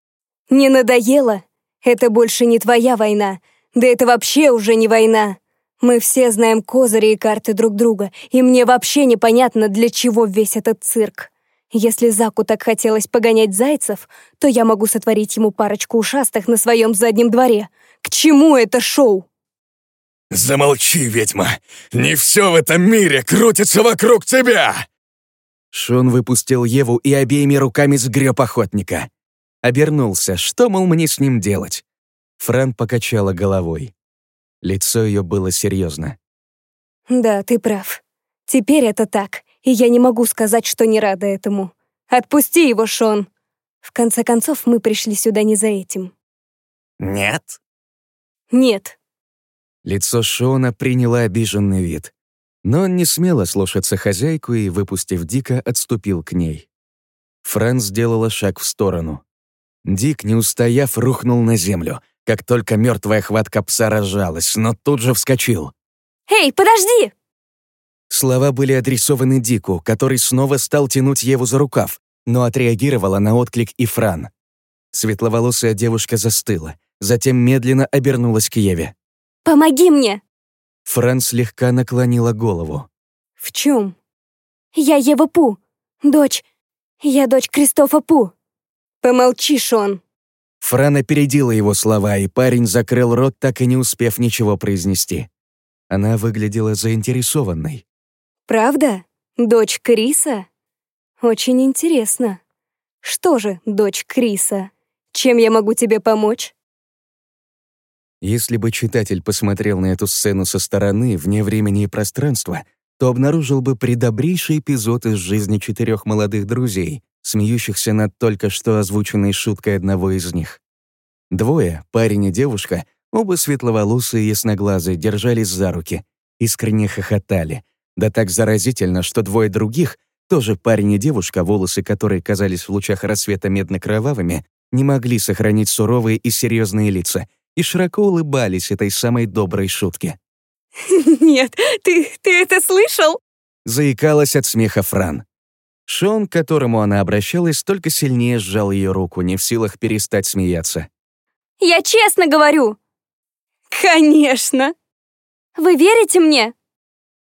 «Не надоело? Это больше не твоя война. Да это вообще уже не война. Мы все знаем козыри и карты друг друга, и мне вообще непонятно, для чего весь этот цирк. Если Заку так хотелось погонять зайцев, то я могу сотворить ему парочку ушастых на своем заднем дворе. К чему это шоу? «Замолчи, ведьма! Не все в этом мире крутится вокруг тебя!» Шон выпустил Еву и обеими руками сгреб охотника. Обернулся. Что, мол, мне с ним делать? Фран покачала головой. Лицо ее было серьезно. «Да, ты прав. Теперь это так, и я не могу сказать, что не рада этому. Отпусти его, Шон. В конце концов, мы пришли сюда не за этим». «Нет?» «Нет». Лицо Шона приняло обиженный вид. Но он не смело слушаться хозяйку и, выпустив Дика, отступил к ней. Фран сделала шаг в сторону. Дик, не устояв, рухнул на землю, как только мертвая хватка пса разжалась, но тут же вскочил. «Эй, подожди!» Слова были адресованы Дику, который снова стал тянуть Еву за рукав, но отреагировала на отклик и Фран. Светловолосая девушка застыла, затем медленно обернулась к Еве. «Помоги мне!» Фран слегка наклонила голову. «В чем?» «Я Ева Пу, дочь. Я дочь Кристофа Пу». «Помолчи, Шон!» Фран опередила его слова, и парень закрыл рот, так и не успев ничего произнести. Она выглядела заинтересованной. «Правда? Дочь Криса? Очень интересно. Что же, дочь Криса, чем я могу тебе помочь?» Если бы читатель посмотрел на эту сцену со стороны, вне времени и пространства, то обнаружил бы предобрейший эпизод из жизни четырех молодых друзей, смеющихся над только что озвученной шуткой одного из них. Двое, парень и девушка, оба светловолосые и ясноглазые, держались за руки, искренне хохотали. Да так заразительно, что двое других, тоже парень и девушка, волосы которой казались в лучах рассвета медно-кровавыми, не могли сохранить суровые и серьезные лица и широко улыбались этой самой доброй шутке. «Нет, ты, ты это слышал?» Заикалась от смеха Фран. Шон, к которому она обращалась, только сильнее сжал ее руку, не в силах перестать смеяться. «Я честно говорю!» «Конечно!» «Вы верите мне?»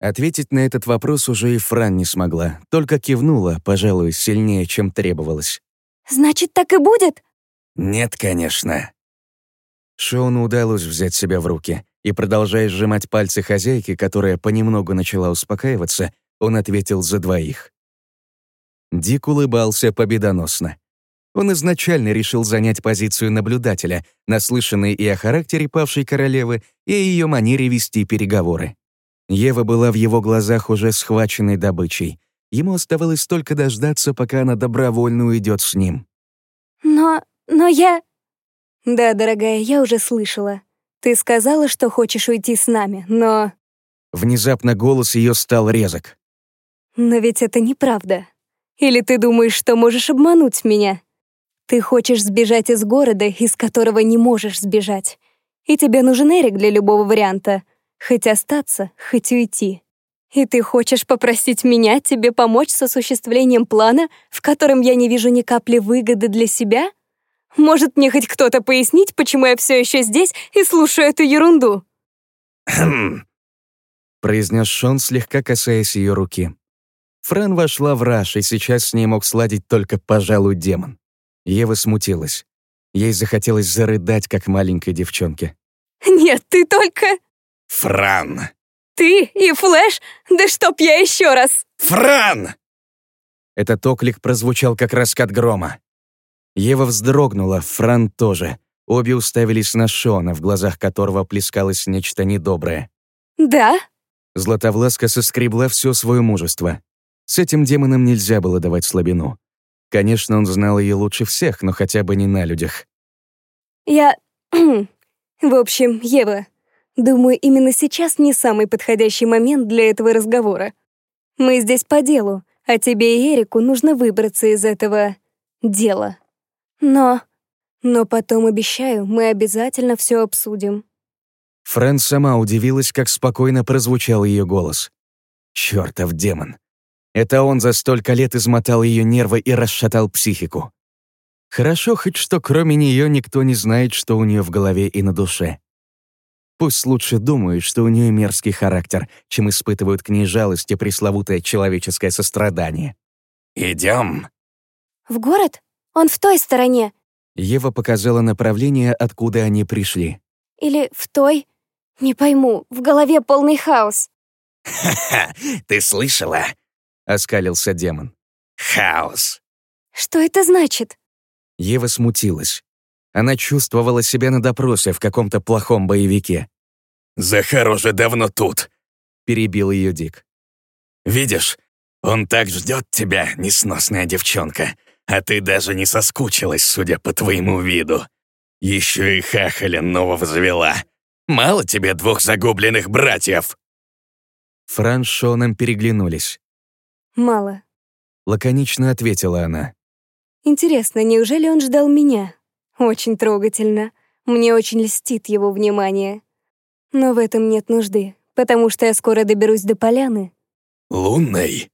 Ответить на этот вопрос уже и Фран не смогла, только кивнула, пожалуй, сильнее, чем требовалось. «Значит, так и будет?» «Нет, конечно». Шоуну удалось взять себя в руки, и, продолжая сжимать пальцы хозяйки, которая понемногу начала успокаиваться, он ответил за двоих. Дик улыбался победоносно. Он изначально решил занять позицию наблюдателя, наслышанный и о характере павшей королевы, и о ее манере вести переговоры. Ева была в его глазах уже схваченной добычей. Ему оставалось только дождаться, пока она добровольно уйдет с ним. «Но... но я...» «Да, дорогая, я уже слышала. Ты сказала, что хочешь уйти с нами, но...» Внезапно голос ее стал резок. «Но ведь это неправда. Или ты думаешь, что можешь обмануть меня? Ты хочешь сбежать из города, из которого не можешь сбежать. И тебе нужен Эрик для любого варианта. Хоть остаться, хоть уйти. И ты хочешь попросить меня тебе помочь с осуществлением плана, в котором я не вижу ни капли выгоды для себя? Может, мне хоть кто-то пояснить, почему я все еще здесь и слушаю эту ерунду?» Хм. произнес Шон, слегка касаясь ее руки. Фран вошла в раж, и сейчас с ней мог сладить только, пожалуй, демон. Ева смутилась. Ей захотелось зарыдать, как маленькой девчонке. «Нет, ты только... Фран! Ты и Флэш? Да чтоб я еще раз!» Фран! Этот оклик прозвучал, как раскат грома. Ева вздрогнула, Фран тоже. Обе уставились на Шона, в глазах которого плескалось нечто недоброе. «Да?» Златовласка соскребла все свое мужество. С этим демоном нельзя было давать слабину. Конечно, он знал ее лучше всех, но хотя бы не на людях. «Я... В общем, Ева, думаю, именно сейчас не самый подходящий момент для этого разговора. Мы здесь по делу, а тебе и Эрику нужно выбраться из этого... дела. Но... Но потом, обещаю, мы обязательно все обсудим». Фрэн сама удивилась, как спокойно прозвучал ее голос. Чертов демон. Это он за столько лет измотал ее нервы и расшатал психику. Хорошо хоть что кроме нее никто не знает, что у нее в голове и на душе. Пусть лучше думают, что у нее мерзкий характер, чем испытывают к ней жалость и пресловутое человеческое сострадание. Идем. «В город? Он в той стороне. Ева показала направление, откуда они пришли. Или в той? Не пойму, в голове полный хаос». Ха-ха, ты слышала? — оскалился демон. Хаос. «Что это значит?» Ева смутилась. Она чувствовала себя на допросе в каком-то плохом боевике. Захар уже давно тут. Перебил ее Дик. Видишь, он так ждет тебя, несносная девчонка. А ты даже не соскучилась, судя по твоему виду. Еще и хахаля нового завела. Мало тебе двух загубленных братьев. Фран с Шоном переглянулись. «Мало. Лаконично ответила она. Интересно, неужели он ждал меня? Очень трогательно. Мне очень льстит его внимание. Но в этом нет нужды, потому что я скоро доберусь до поляны. Лунный?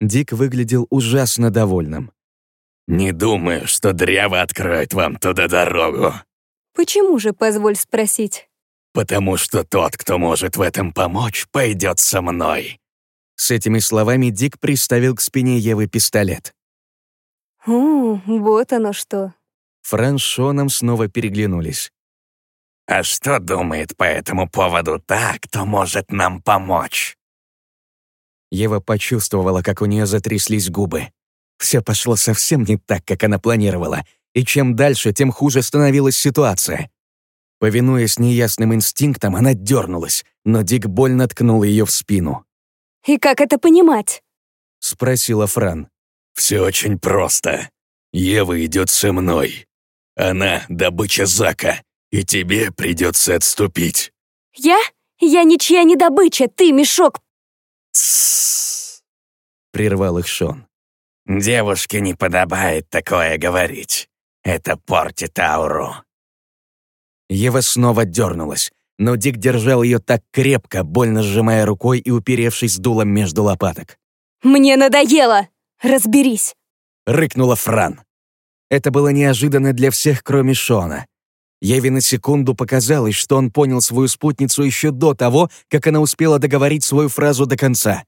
Дик выглядел ужасно довольным. Не думаю, что дрява откроет вам туда дорогу. Почему же, позволь спросить? Потому что тот, кто может в этом помочь, пойдет со мной. С этими словами Дик приставил к спине Евы пистолет. О, вот оно что. Фран с Шоном снова переглянулись. А что думает по этому поводу та, кто может нам помочь? Ева почувствовала, как у нее затряслись губы. Все пошло совсем не так, как она планировала, и чем дальше, тем хуже становилась ситуация. Повинуясь неясным инстинктам, она дернулась, но Дик больно ткнул ее в спину. И как это понимать? Спросила Фран. Все очень просто. Ева идет со мной. Она — добыча Зака, и тебе придется отступить. Я? Я ничья не добыча, ты мешок. Тссс. Прервал их Шон. Девушке не подобает такое говорить. Это портит ауру. Ева снова дернулась, но Дик держал ее так крепко, больно сжимая рукой и уперевшись дулом между лопаток. Мне надоело! Разберись! Рыкнула Фран. Это было неожиданно для всех, кроме Шона. Еве на секунду показалось, что он понял свою спутницу еще до того, как она успела договорить свою фразу до конца.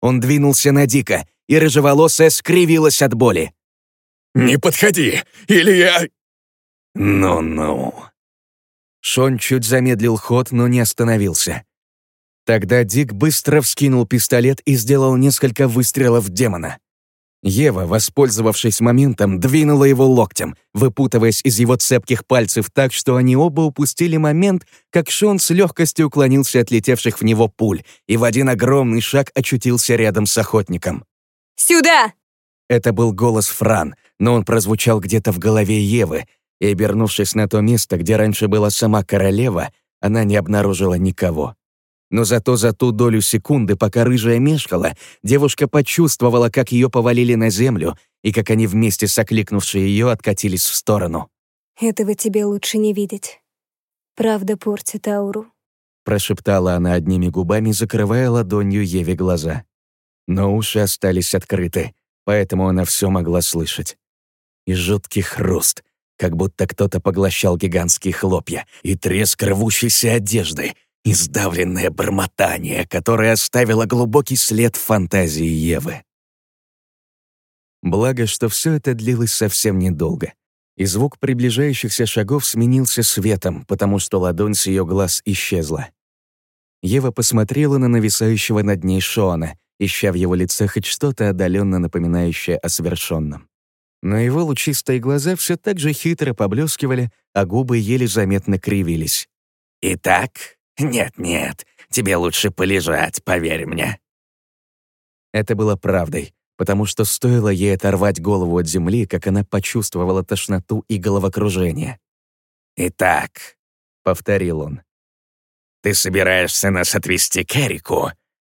Он двинулся на Дика, и рыжеволосая скривилась от боли. «Не подходи, или я...» «Ну-ну...» Шон чуть замедлил ход, но не остановился. Тогда Дик быстро вскинул пистолет и сделал несколько выстрелов в демона. Ева, воспользовавшись моментом, двинула его локтем, выпутываясь из его цепких пальцев так, что они оба упустили момент, как Шон с легкостью уклонился от летевших в него пуль и в один огромный шаг очутился рядом с охотником. Сюда! Это был голос Фран, но он прозвучал где-то в голове Евы, и, обернувшись на то место, где раньше была сама королева, она не обнаружила никого. Но зато за ту долю секунды, пока рыжая мешкала, девушка почувствовала, как ее повалили на землю и как они вместе с окликнувшей ее откатились в сторону. Этого тебе лучше не видеть. Правда портит ауру. прошептала она одними губами, закрывая ладонью Еве глаза. Но уши остались открыты, поэтому она все могла слышать. И жуткий хруст, как будто кто-то поглощал гигантские хлопья, и треск рвущейся одежды, и сдавленное бормотание, которое оставило глубокий след в фантазии Евы. Благо, что все это длилось совсем недолго, и звук приближающихся шагов сменился светом, потому что ладонь с ее глаз исчезла. Ева посмотрела на нависающего над ней Шона, ища в его лице хоть что-то отдаленно напоминающее о совершенном. Но его лучистые глаза все так же хитро поблескивали, а губы еле заметно кривились. «Итак, нет-нет, тебе лучше полежать, поверь мне». Это было правдой, потому что стоило ей оторвать голову от земли, как она почувствовала тошноту и головокружение. «Итак», — повторил он, — «ты собираешься нас отвезти к Эрику,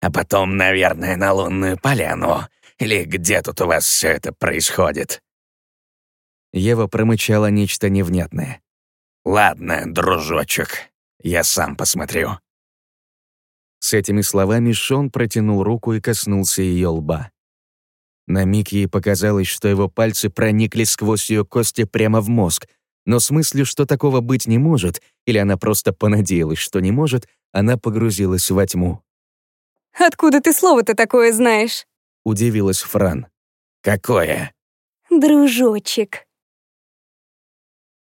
а потом, наверное, на лунную поляну, или где тут у вас все это происходит?» Ева промычала нечто невнятное. «Ладно, дружочек, я сам посмотрю». С этими словами Шон протянул руку и коснулся ее лба. На миг ей показалось, что его пальцы проникли сквозь ее кости прямо в мозг, но с мыслью, что такого быть не может, или она просто понадеялась, что не может, она погрузилась во тьму. «Откуда ты слово-то такое знаешь?» — удивилась Фран. «Какое?» «Дружочек».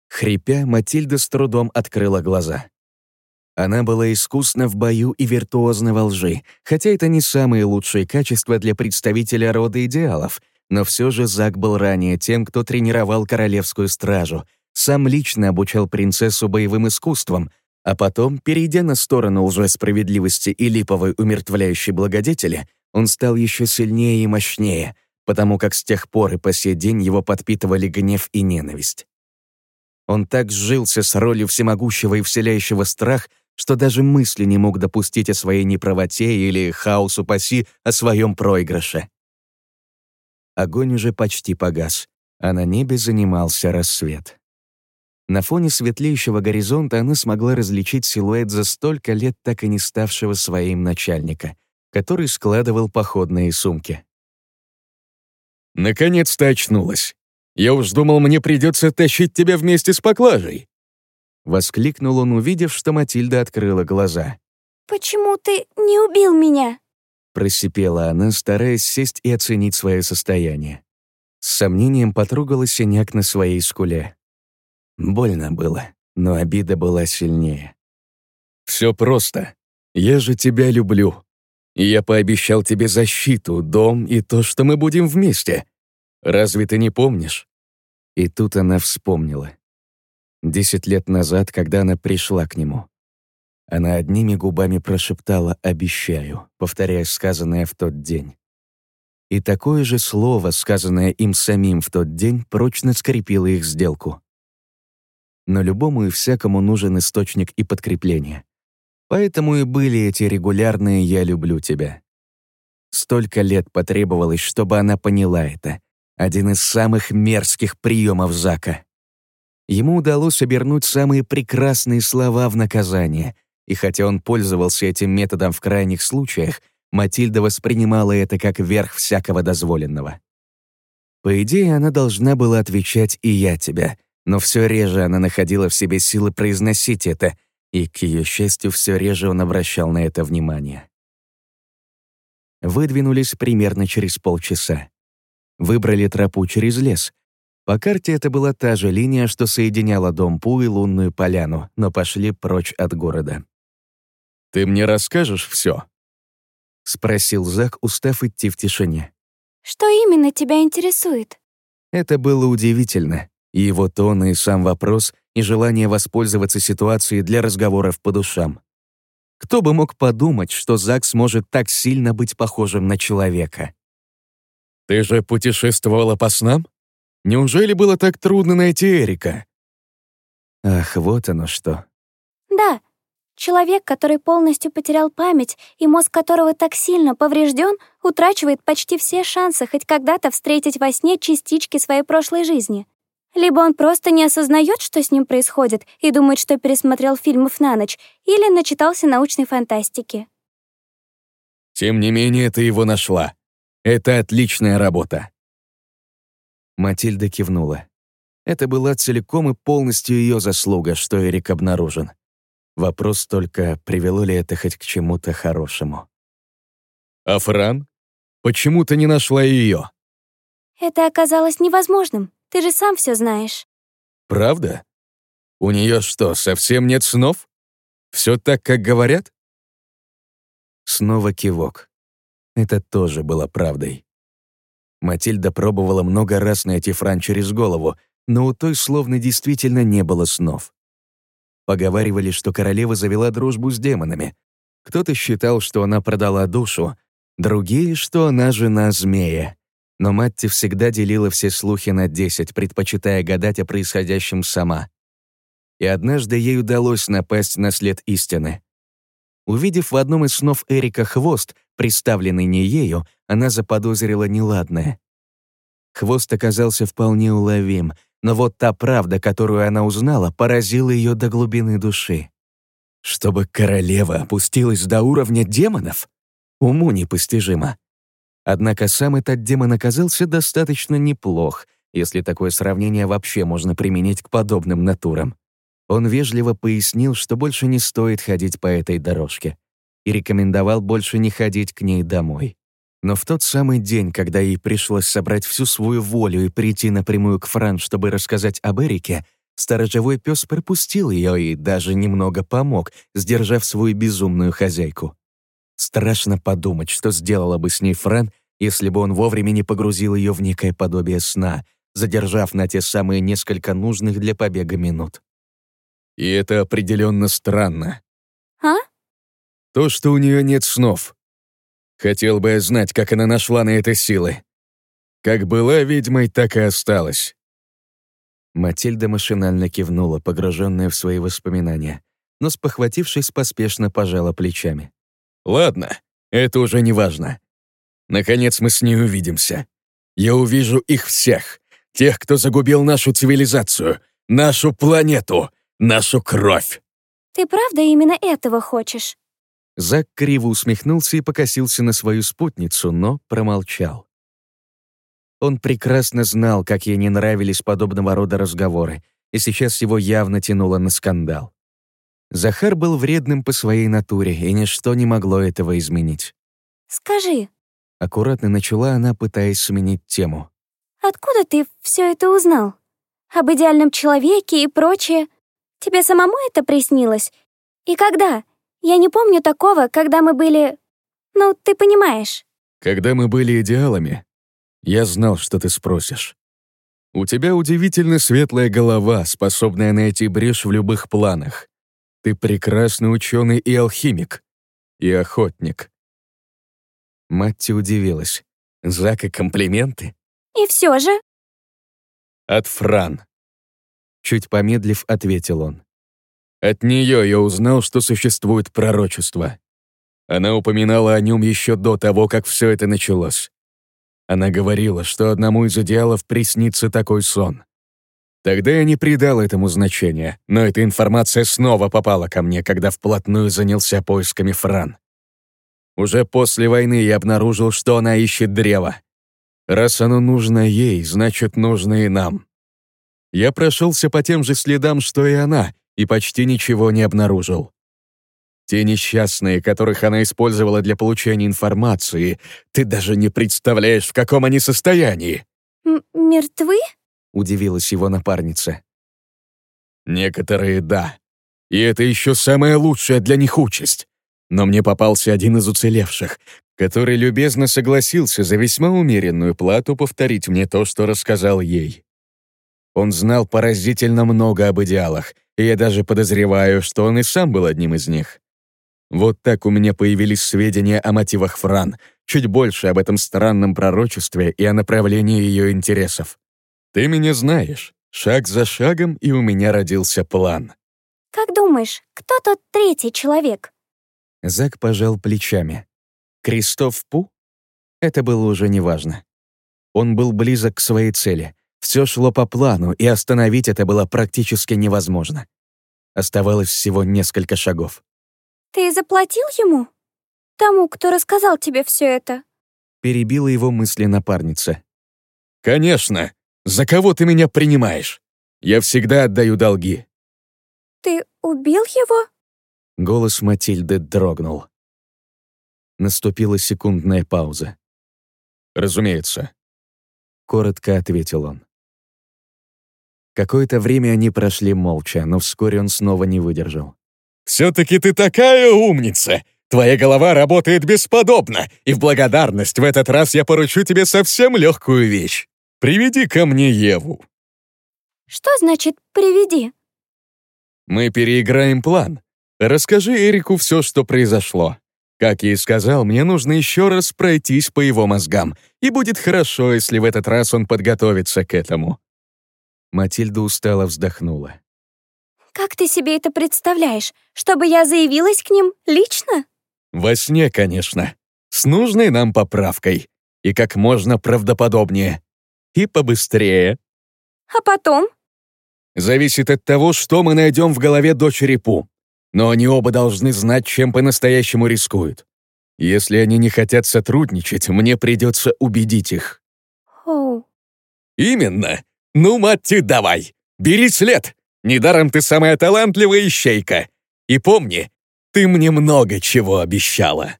Хрипя, Матильда с трудом открыла глаза. Она была искусна в бою и виртуозна во лжи, хотя это не самые лучшие качества для представителя рода идеалов, но все же Зак был ранее тем, кто тренировал королевскую стражу, сам лично обучал принцессу боевым искусствам, а потом, перейдя на сторону лжесправедливости и липовой умертвляющей благодетели, он стал еще сильнее и мощнее, потому как с тех пор и по сей день его подпитывали гнев и ненависть. Он так сжился с ролью всемогущего и вселяющего страх, что даже мысли не мог допустить о своей неправоте или хаосу паси о своем проигрыше. Огонь уже почти погас, а на небе занимался рассвет. На фоне светлеющего горизонта она смогла различить силуэт за столько лет так и не ставшего своим начальника, который складывал походные сумки. «Наконец-то очнулась!» Я уж думал, мне придется тащить тебя вместе с поклажей!» Воскликнул он, увидев, что Матильда открыла глаза. «Почему ты не убил меня?» Просипела она, стараясь сесть и оценить свое состояние. С сомнением потрогала синяк на своей скуле. Больно было, но обида была сильнее. «Все просто. Я же тебя люблю. Я пообещал тебе защиту, дом и то, что мы будем вместе. Разве ты не помнишь?» И тут она вспомнила. Десять лет назад, когда она пришла к нему. Она одними губами прошептала «обещаю», повторяя сказанное в тот день. И такое же слово, сказанное им самим в тот день, прочно скрепило их сделку. Но любому и всякому нужен источник и подкрепление. Поэтому и были эти регулярные «я люблю тебя». Столько лет потребовалось, чтобы она поняла это, один из самых мерзких приемов Зака. Ему удалось обернуть самые прекрасные слова в наказание, и хотя он пользовался этим методом в крайних случаях, Матильда воспринимала это как верх всякого дозволенного. По идее, она должна была отвечать «и я тебя», но все реже она находила в себе силы произносить это, и, к ее счастью, все реже он обращал на это внимание. Выдвинулись примерно через полчаса. Выбрали тропу через лес. По карте это была та же линия, что соединяла дом Пу и лунную поляну, но пошли прочь от города. «Ты мне расскажешь все? спросил Зак, устав идти в тишине. «Что именно тебя интересует?» Это было удивительно. И его тон, и сам вопрос, и желание воспользоваться ситуацией для разговоров по душам. Кто бы мог подумать, что Зак сможет так сильно быть похожим на человека? «Ты же путешествовала по снам? Неужели было так трудно найти Эрика?» Ах, вот оно что. «Да, человек, который полностью потерял память и мозг которого так сильно поврежден, утрачивает почти все шансы хоть когда-то встретить во сне частички своей прошлой жизни. Либо он просто не осознает, что с ним происходит, и думает, что пересмотрел фильмов на ночь, или начитался научной фантастики. Тем не менее, ты его нашла. Это отличная работа. Матильда кивнула. Это была целиком и полностью ее заслуга, что Эрик обнаружен. Вопрос только, привело ли это хоть к чему-то хорошему. А Фран? Почему ты не нашла ее? Это оказалось невозможным. Ты же сам все знаешь. Правда? У нее что, совсем нет снов? Все так, как говорят? Снова кивок. Это тоже было правдой. Матильда пробовала много раз найти Фран через голову, но у той словно действительно не было снов. Поговаривали, что королева завела дружбу с демонами. Кто-то считал, что она продала душу, другие, что она жена змея. Но Матти всегда делила все слухи на десять, предпочитая гадать о происходящем сама. И однажды ей удалось напасть на след истины. Увидев в одном из снов Эрика хвост, приставленный не ею, она заподозрила неладное. Хвост оказался вполне уловим, но вот та правда, которую она узнала, поразила ее до глубины души. Чтобы королева опустилась до уровня демонов? Уму непостижимо. Однако сам этот демон оказался достаточно неплох, если такое сравнение вообще можно применить к подобным натурам. Он вежливо пояснил, что больше не стоит ходить по этой дорожке, и рекомендовал больше не ходить к ней домой. Но в тот самый день, когда ей пришлось собрать всю свою волю и прийти напрямую к Фран, чтобы рассказать об Эрике, сторожевой пес пропустил ее и даже немного помог, сдержав свою безумную хозяйку. Страшно подумать, что сделала бы с ней Фран, если бы он вовремя не погрузил ее в некое подобие сна, задержав на те самые несколько нужных для побега минут. И это определенно странно. А? То, что у нее нет снов. Хотел бы я знать, как она нашла на это силы. Как была ведьмой, так и осталась. Матильда машинально кивнула, погруженная в свои воспоминания, но, спохватившись, поспешно пожала плечами. Ладно, это уже не важно. Наконец мы с ней увидимся. Я увижу их всех. Тех, кто загубил нашу цивилизацию, нашу планету, нашу кровь. Ты правда именно этого хочешь? Зак криво усмехнулся и покосился на свою спутницу, но промолчал. Он прекрасно знал, как ей не нравились подобного рода разговоры, и сейчас его явно тянуло на скандал. Захар был вредным по своей натуре, и ничто не могло этого изменить. «Скажи», — аккуратно начала она, пытаясь сменить тему. «Откуда ты все это узнал? Об идеальном человеке и прочее? Тебе самому это приснилось? И когда? Я не помню такого, когда мы были... Ну, ты понимаешь». «Когда мы были идеалами, я знал, что ты спросишь. У тебя удивительно светлая голова, способная найти брешь в любых планах. Ты прекрасный ученый и алхимик. И охотник. Матти удивилась. Зака комплименты? И все же. От Фран. Чуть помедлив, ответил он. От нее я узнал, что существует пророчество. Она упоминала о нем еще до того, как все это началось. Она говорила, что одному из идеалов приснится такой сон. Тогда я не придал этому значения, но эта информация снова попала ко мне, когда вплотную занялся поисками Фран. Уже после войны я обнаружил, что она ищет древо. Раз оно нужно ей, значит, нужно и нам. Я прошелся по тем же следам, что и она, и почти ничего не обнаружил. Те несчастные, которых она использовала для получения информации, ты даже не представляешь, в каком они состоянии. М мертвы? удивилась его напарница. Некоторые — да. И это еще самая лучшая для них участь. Но мне попался один из уцелевших, который любезно согласился за весьма умеренную плату повторить мне то, что рассказал ей. Он знал поразительно много об идеалах, и я даже подозреваю, что он и сам был одним из них. Вот так у меня появились сведения о мотивах Фран, чуть больше об этом странном пророчестве и о направлении ее интересов. Ты меня знаешь. Шаг за шагом, и у меня родился план. Как думаешь, кто тот третий человек? Зак пожал плечами. Кристоф Пу? Это было уже неважно. Он был близок к своей цели. Все шло по плану, и остановить это было практически невозможно. Оставалось всего несколько шагов. «Ты заплатил ему? Тому, кто рассказал тебе все это?» Перебила его мысли напарница. «Конечно! За кого ты меня принимаешь? Я всегда отдаю долги». «Ты убил его?» Голос Матильды дрогнул. Наступила секундная пауза. «Разумеется», — коротко ответил он. Какое-то время они прошли молча, но вскоре он снова не выдержал. «Все-таки ты такая умница! Твоя голова работает бесподобно, и в благодарность в этот раз я поручу тебе совсем легкую вещь. Приведи ко мне Еву». «Что значит «приведи»?» «Мы переиграем план. Расскажи Эрику все, что произошло. Как я и сказал, мне нужно еще раз пройтись по его мозгам, и будет хорошо, если в этот раз он подготовится к этому». Матильда устало вздохнула. «Как ты себе это представляешь? Чтобы я заявилась к ним лично?» «Во сне, конечно. С нужной нам поправкой. И как можно правдоподобнее. И побыстрее». «А потом?» «Зависит от того, что мы найдем в голове дочери Пу. Но они оба должны знать, чем по-настоящему рискуют. Если они не хотят сотрудничать, мне придется убедить их». «Оу». «Именно. Ну, Матти, давай. Бери след. Недаром ты самая талантливая ищейка. И помни, ты мне много чего обещала».